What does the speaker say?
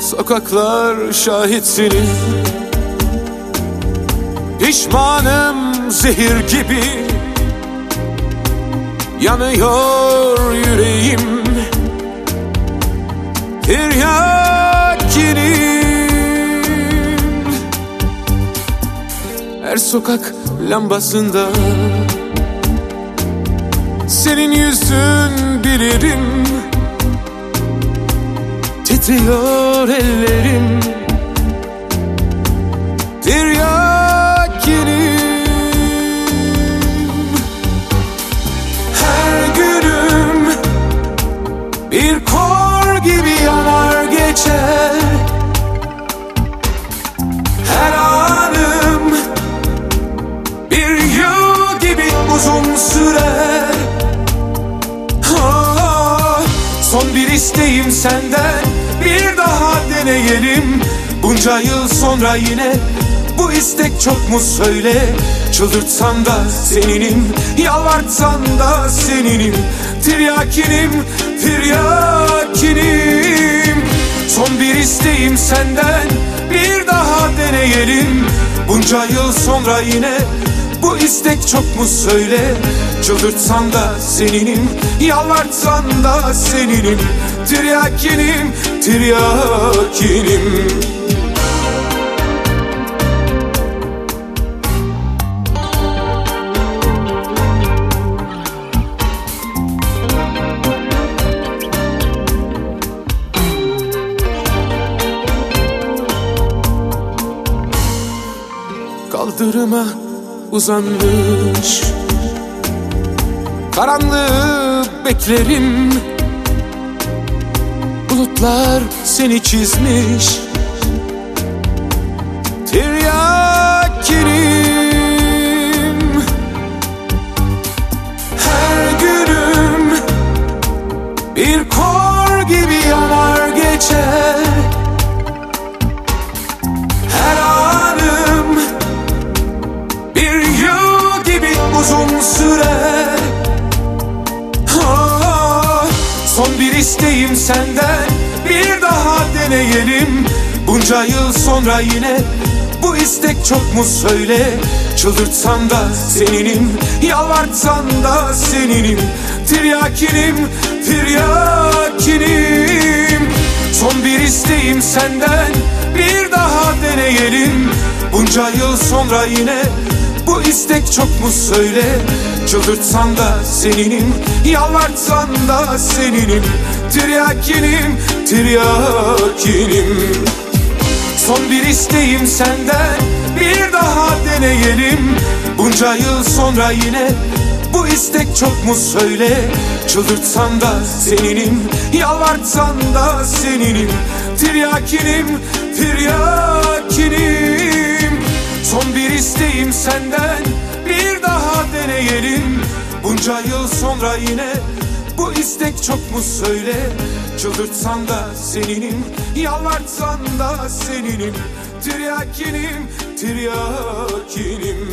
Sokaklar şahit senin Pişmanım zehir gibi. Yanıyor yüreğim Tiryakinim. Her sokak lambasında Senin yüzün bilirim Titriyor ellerim Son bir isteğim senden bir daha deneyelim. Bunca yıl sonra yine bu istek çok mu söyle? Çıldırtsan da seninim Yalvartsan da seninim. Tiryakinim, tiryakinim. Son bir isteğim senden Bir daha deneyelim. Bunca yıl sonra yine bu istek çok mu söyle? Çıldırtsan da seninim Yalvartsan da seninim. Tiryakinim, tiryakinim. Kaldırıma uzanmış. Karanlığı beklerim. Bulutlar seni çizmiş. Tiryakinim uzun sürer Ah, Son bir isteğim senden Bir daha deneyelim. Bunca yıl sonra yine Bu istek çok mu söyle? Çıldırtsan da seninim Yalvartsan da seninim. Tiryakinim, tiryakinim. Son bir isteğim senden Bir daha deneyelim. Bunca yıl sonra yine istek çok mu söyle? Çıldırtsan da seninim Yalvartsan da seninim. Tiryakinim, tiryakinim. Son bir isteğim senden Bir daha deneyelim. Bunca yıl sonra yine bu istek çok mu söyle? Çıldırtsan da seninim Yalvartsan da seninim. Tiryakinim, tiryakinim. Son bir isteğim senden Bunca yıl sonra yine Bu istek çok mu söyle? Çıldırtsan da seninim Yalvartsan da seninim. Tiryakinim, tiryakinim